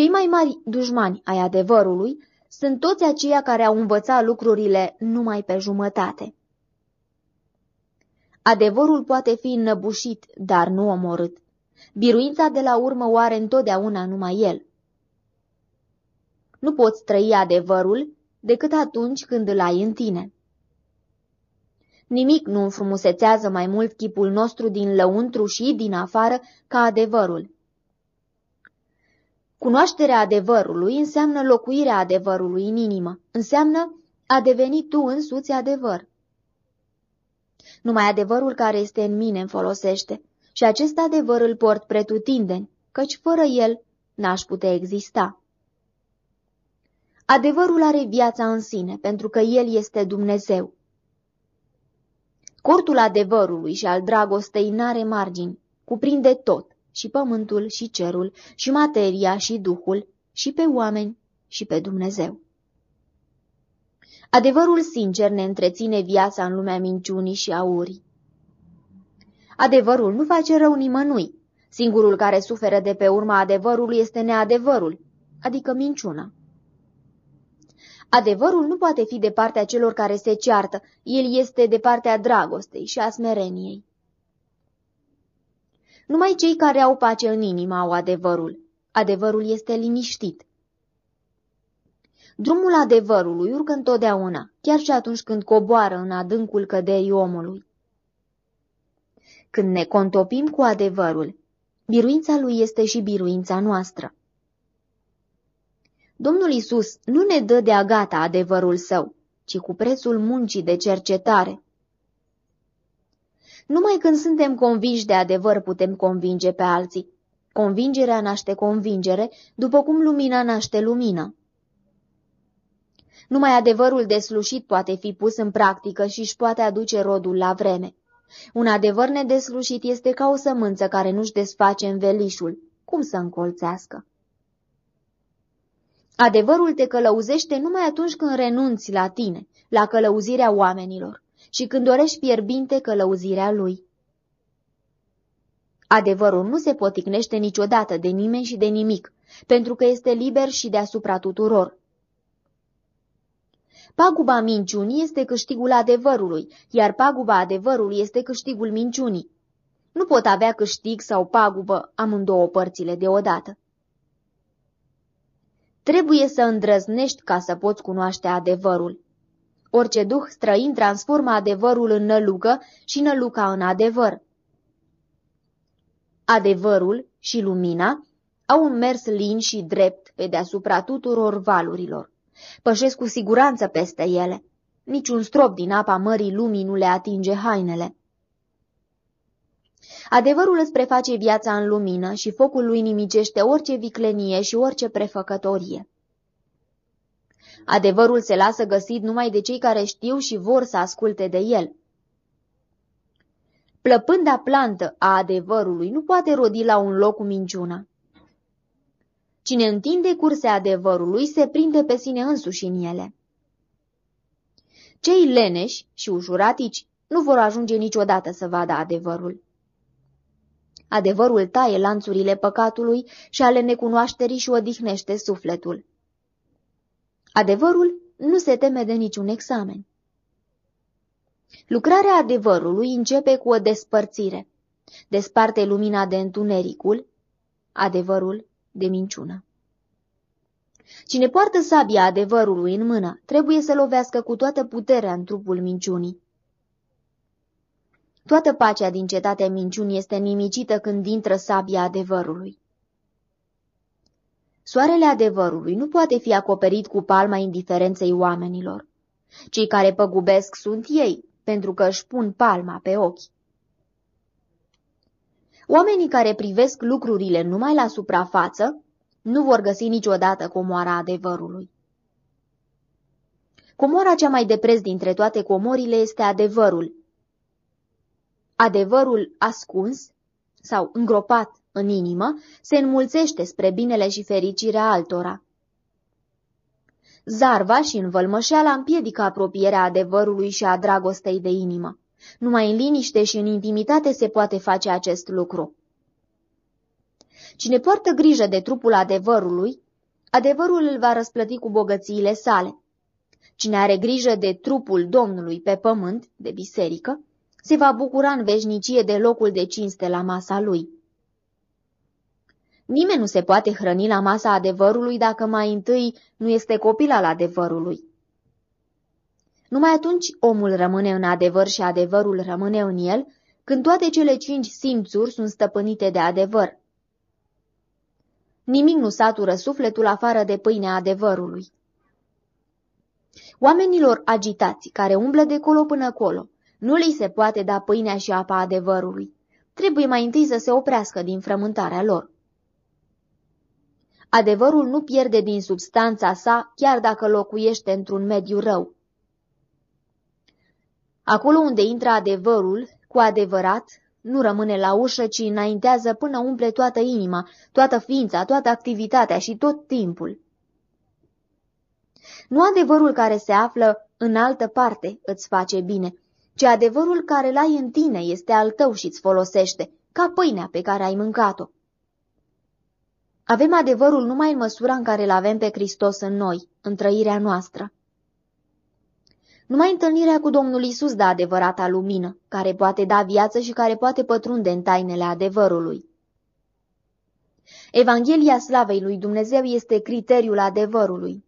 Cei mai mari dușmani ai adevărului sunt toți aceia care au învățat lucrurile numai pe jumătate. Adevărul poate fi înnăbușit, dar nu omorât. Biruința de la urmă o are întotdeauna numai el. Nu poți trăi adevărul decât atunci când îl ai în tine. Nimic nu înfrumusețează mai mult chipul nostru din lăuntru și din afară ca adevărul. Cunoașterea adevărului înseamnă locuirea adevărului în inimă, înseamnă a deveni tu însuți adevăr. Numai adevărul care este în mine îmi folosește și acest adevăr îl port pretutindeni, căci fără el n-aș putea exista. Adevărul are viața în sine, pentru că el este Dumnezeu. Cortul adevărului și al dragostei n-are margini, cuprinde tot, și pământul și cerul, și materia și duhul, și pe oameni și pe Dumnezeu. Adevărul sincer ne întreține viața în lumea minciunii și aurii. Adevărul nu face rău nimănui. Singurul care suferă de pe urma adevărului este neadevărul, adică minciuna. Adevărul nu poate fi de partea celor care se ceartă, el este de partea dragostei și a smereniei. Numai cei care au pace în inimă au adevărul. Adevărul este liniștit. Drumul adevărului urcă întotdeauna, chiar și atunci când coboară în adâncul căderii omului. Când ne contopim cu adevărul, biruința lui este și biruința noastră. Domnul Isus nu ne dă de agata adevărul său, ci cu prețul muncii de cercetare. Numai când suntem convinși de adevăr putem convinge pe alții. Convingerea naște convingere, după cum lumina naște lumină. Numai adevărul deslușit poate fi pus în practică și își poate aduce rodul la vreme. Un adevăr nedeslușit este ca o sămânță care nu-și desface învelișul. Cum să încolțească? Adevărul te călăuzește numai atunci când renunți la tine, la călăuzirea oamenilor și când dorești fierbinte călăuzirea lui. Adevărul nu se poticnește niciodată de nimeni și de nimic, pentru că este liber și deasupra tuturor. Paguba minciunii este câștigul adevărului, iar paguba adevărului este câștigul minciunii. Nu pot avea câștig sau pagubă amândouă părțile deodată. Trebuie să îndrăznești ca să poți cunoaște adevărul. Orice duh străin transformă adevărul în nălucă și năluca în adevăr. Adevărul și lumina au un mers lin și drept pe deasupra tuturor valurilor. Pășesc cu siguranță peste ele. Niciun strop din apa mării lumii nu le atinge hainele. Adevărul îți preface viața în lumină și focul lui nimicește orice viclenie și orice prefăcătorie. Adevărul se lasă găsit numai de cei care știu și vor să asculte de el. Plăpânda plantă a adevărului nu poate rodi la un loc cu minciuna. Cine întinde curse adevărului se prinde pe sine însuși în ele. Cei leneși și ușuratici nu vor ajunge niciodată să vadă adevărul. Adevărul taie lanțurile păcatului și ale necunoașterii și odihnește sufletul. Adevărul nu se teme de niciun examen. Lucrarea adevărului începe cu o despărțire. Desparte lumina de întunericul, adevărul de minciună. Cine poartă sabia adevărului în mână, trebuie să lovească cu toată puterea în trupul minciunii. Toată pacea din cetatea minciunii este nimicită când intră sabia adevărului. Soarele adevărului nu poate fi acoperit cu palma indiferenței oamenilor. Cei care păgubesc sunt ei, pentru că își pun palma pe ochi. Oamenii care privesc lucrurile numai la suprafață nu vor găsi niciodată comoara adevărului. Comora cea mai de preț dintre toate comorile este adevărul. Adevărul ascuns sau îngropat în inimă se înmulțește spre binele și fericirea altora. Zarva și învălmășeala împiedică apropierea adevărului și a dragostei de inimă. Numai în liniște și în intimitate se poate face acest lucru. Cine poartă grijă de trupul adevărului, adevărul îl va răsplăti cu bogățiile sale. Cine are grijă de trupul Domnului pe pământ, de biserică, se va bucura în veșnicie de locul de cinste la masa lui. Nimeni nu se poate hrăni la masa adevărului dacă mai întâi nu este copil al adevărului. Numai atunci omul rămâne în adevăr și adevărul rămâne în el, când toate cele cinci simțuri sunt stăpânite de adevăr. Nimic nu satură sufletul afară de pâinea adevărului. Oamenilor agitați, care umblă de colo până colo, nu li se poate da pâinea și apa adevărului. Trebuie mai întâi să se oprească din frământarea lor. Adevărul nu pierde din substanța sa, chiar dacă locuiește într-un mediu rău. Acolo unde intră adevărul, cu adevărat, nu rămâne la ușă, ci înaintează până umple toată inima, toată ființa, toată activitatea și tot timpul. Nu adevărul care se află în altă parte îți face bine, ci adevărul care l-ai în tine este al tău și îți folosește, ca pâinea pe care ai mâncat-o. Avem adevărul numai în măsura în care îl avem pe Hristos în noi, în trăirea noastră. Numai întâlnirea cu Domnul Isus dă adevărata lumină, care poate da viață și care poate pătrunde în tainele adevărului. Evanghelia slavei lui Dumnezeu este criteriul adevărului.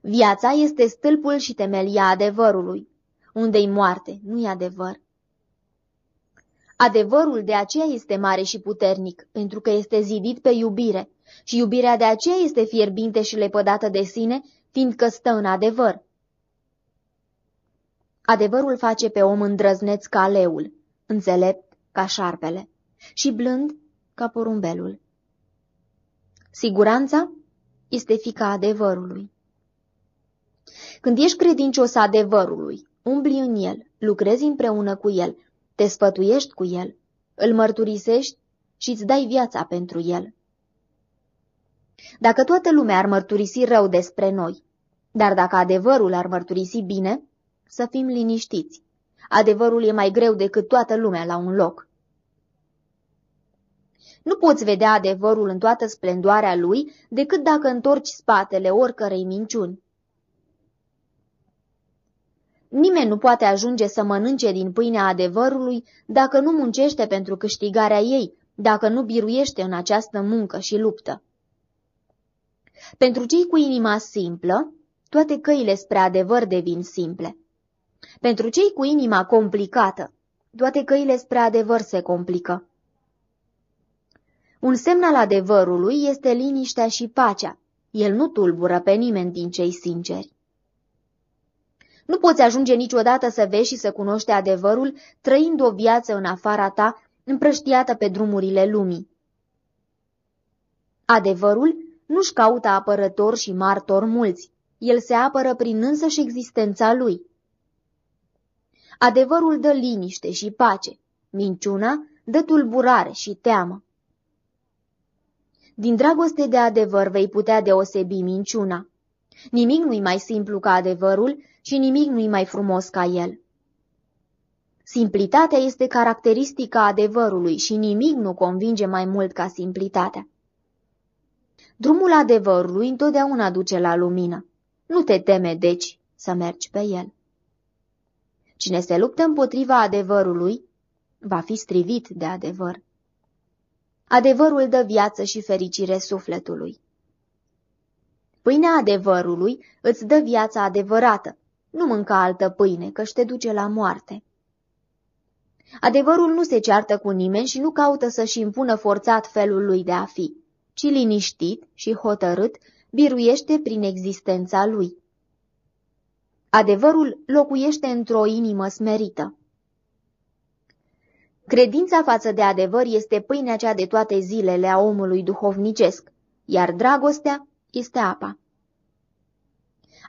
Viața este stâlpul și temelia adevărului. Unde-i moarte, nu-i adevăr. Adevărul de aceea este mare și puternic, pentru că este zidit pe iubire, și iubirea de aceea este fierbinte și lepădată de sine, fiindcă stă în adevăr. Adevărul face pe om îndrăzneț ca leul, înțelept ca șarpele și blând ca porumbelul. Siguranța este fica adevărului. Când ești credincios adevărului, umbli în el, lucrezi împreună cu el, te sfătuiești cu el, îl mărturisești și îți dai viața pentru el. Dacă toată lumea ar mărturisi rău despre noi, dar dacă adevărul ar mărturisi bine, să fim liniștiți. Adevărul e mai greu decât toată lumea la un loc. Nu poți vedea adevărul în toată splendoarea lui decât dacă întorci spatele oricărei minciuni. Nimeni nu poate ajunge să mănânce din pâinea adevărului dacă nu muncește pentru câștigarea ei, dacă nu biruiește în această muncă și luptă. Pentru cei cu inima simplă, toate căile spre adevăr devin simple. Pentru cei cu inima complicată, toate căile spre adevăr se complică. Un semn al adevărului este liniștea și pacea. El nu tulbură pe nimeni din cei sinceri. Nu poți ajunge niciodată să vezi și să cunoști adevărul trăind o viață în afara ta, împrăștiată pe drumurile lumii. Adevărul nu-și caută apărător și martor mulți. El se apără prin însăși existența lui. Adevărul dă liniște și pace, minciuna dă tulburare și teamă. Din dragoste de adevăr vei putea deosebi minciuna. Nimic nu-i mai simplu ca adevărul și nimic nu-i mai frumos ca el. Simplitatea este caracteristica adevărului și nimic nu convinge mai mult ca simplitatea. Drumul adevărului întotdeauna duce la lumină. Nu te teme, deci, să mergi pe el. Cine se luptă împotriva adevărului, va fi strivit de adevăr. Adevărul dă viață și fericire sufletului. Pâinea adevărului îți dă viața adevărată, nu mânca altă pâine, că te duce la moarte. Adevărul nu se ceartă cu nimeni și nu caută să-și impună forțat felul lui de a fi, ci liniștit și hotărât biruiește prin existența lui. Adevărul locuiește într-o inimă smerită. Credința față de adevăr este pâinea cea de toate zilele a omului duhovnicesc, iar dragostea este apa.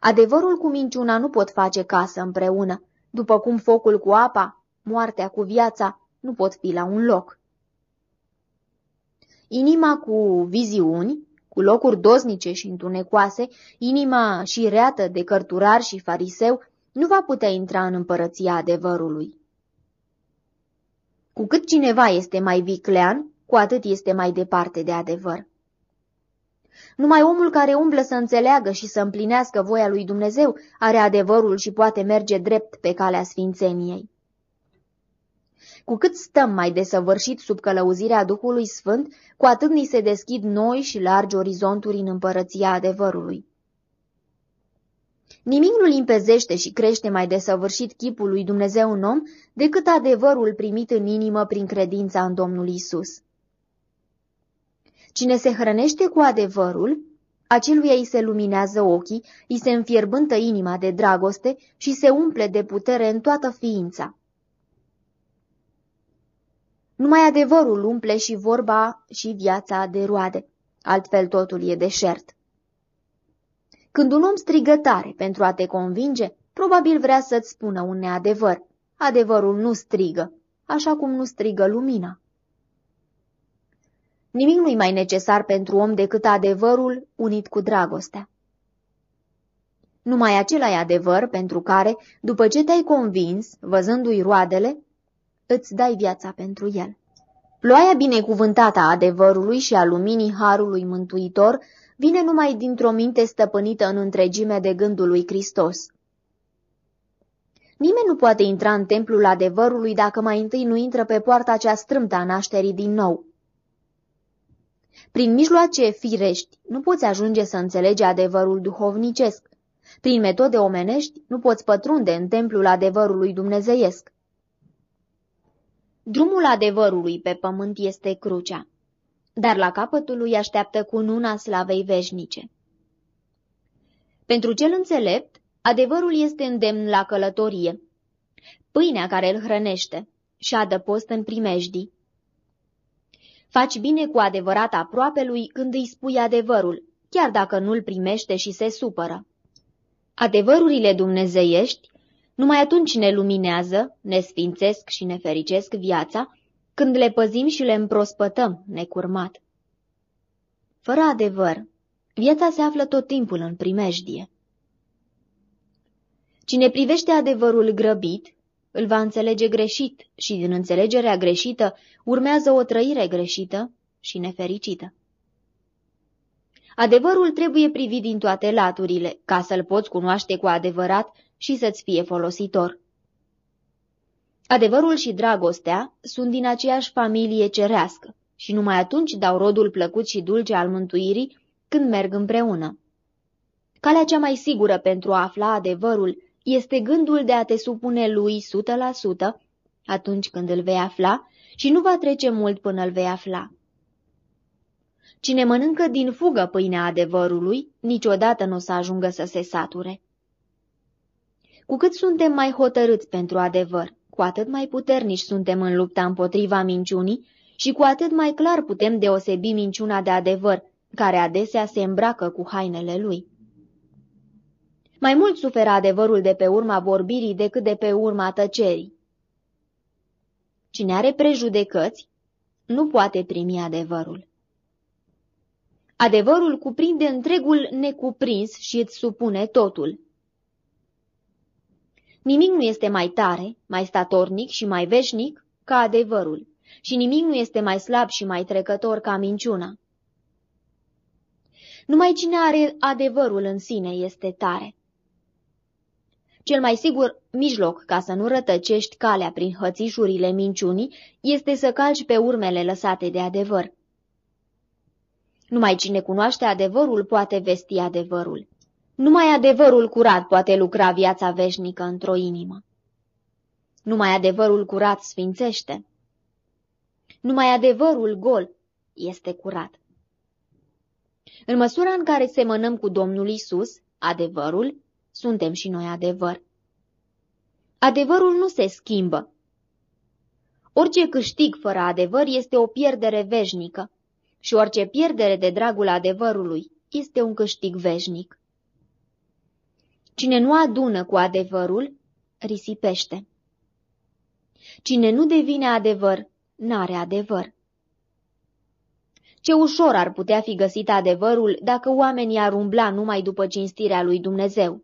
Adevărul cu minciuna nu pot face casă împreună, după cum focul cu apa, moartea cu viața nu pot fi la un loc. Inima cu viziuni cu locuri doznice și întunecoase, inima și reată de cărturar și fariseu, nu va putea intra în împărăția adevărului. Cu cât cineva este mai viclean, cu atât este mai departe de adevăr. Numai omul care umblă să înțeleagă și să împlinească voia lui Dumnezeu are adevărul și poate merge drept pe calea sfințeniei. Cu cât stăm mai desăvârșit sub călăuzirea Duhului Sfânt, cu atât ni se deschid noi și largi orizonturi în împărăția adevărului. Nimic nu limpezește și crește mai desăvârșit chipul lui Dumnezeu în om decât adevărul primit în inimă prin credința în Domnul Isus. Cine se hrănește cu adevărul, aceluia îi se luminează ochii, îi se înfierbântă inima de dragoste și se umple de putere în toată ființa. Numai adevărul umple și vorba și viața de roade, altfel totul e deșert. Când un om strigă tare pentru a te convinge, probabil vrea să-ți spună un neadevăr. Adevărul nu strigă, așa cum nu strigă lumina. Nimic nu-i mai necesar pentru om decât adevărul unit cu dragostea. Numai acela e adevăr pentru care, după ce te-ai convins, văzându-i roadele, îți dai viața pentru el. Ploaia binecuvântată a adevărului și a luminii harului mântuitor vine numai dintr-o minte stăpânită în întregime de gândul lui Hristos. Nimeni nu poate intra în templul adevărului dacă mai întâi nu intră pe poarta cea strâmtă a nașterii din nou. Prin mijloace firești nu poți ajunge să înțelegi adevărul duhovnicesc. Prin metode omenești nu poți pătrunde în templul adevărului dumnezeiesc. Drumul adevărului pe pământ este crucea, dar la capătul lui așteaptă cununa slavei veșnice. Pentru cel înțelept, adevărul este îndemn la călătorie, pâinea care îl hrănește și adăpost în primejdii. Faci bine cu adevărat aproape lui când îi spui adevărul, chiar dacă nu-l primește și se supără. Adevărurile dumnezeiești numai atunci ne luminează, ne sfințesc și ne fericesc viața, când le păzim și le împrospătăm necurmat. Fără adevăr, viața se află tot timpul în primejdie. Cine privește adevărul grăbit, îl va înțelege greșit și din înțelegerea greșită urmează o trăire greșită și nefericită. Adevărul trebuie privit din toate laturile, ca să-l poți cunoaște cu adevărat și să-ți fie folositor. Adevărul și dragostea sunt din aceeași familie cerească și numai atunci dau rodul plăcut și dulce al mântuirii când merg împreună. Calea cea mai sigură pentru a afla adevărul este gândul de a te supune lui sută la sută atunci când îl vei afla și nu va trece mult până îl vei afla. Cine mănâncă din fugă pâinea adevărului, niciodată nu o să ajungă să se sature. Cu cât suntem mai hotărâți pentru adevăr, cu atât mai puternici suntem în lupta împotriva minciunii și cu atât mai clar putem deosebi minciuna de adevăr, care adesea se îmbracă cu hainele lui. Mai mult suferă adevărul de pe urma vorbirii decât de pe urma tăcerii. Cine are prejudecăți, nu poate primi adevărul. Adevărul cuprinde întregul necuprins și îți supune totul. Nimic nu este mai tare, mai statornic și mai veșnic ca adevărul și nimic nu este mai slab și mai trecător ca minciuna. Numai cine are adevărul în sine este tare. Cel mai sigur mijloc ca să nu rătăcești calea prin hățișurile minciunii este să calci pe urmele lăsate de adevăr. Numai cine cunoaște adevărul poate vesti adevărul. Numai adevărul curat poate lucra viața veșnică într-o inimă. Numai adevărul curat sfințește. Numai adevărul gol este curat. În măsura în care semănăm cu Domnul Isus, adevărul, suntem și noi adevăr. Adevărul nu se schimbă. Orice câștig fără adevăr este o pierdere veșnică și orice pierdere de dragul adevărului este un câștig veșnic. Cine nu adună cu adevărul, risipește. Cine nu devine adevăr, n-are adevăr. Ce ușor ar putea fi găsit adevărul dacă oamenii ar umbla numai după cinstirea lui Dumnezeu.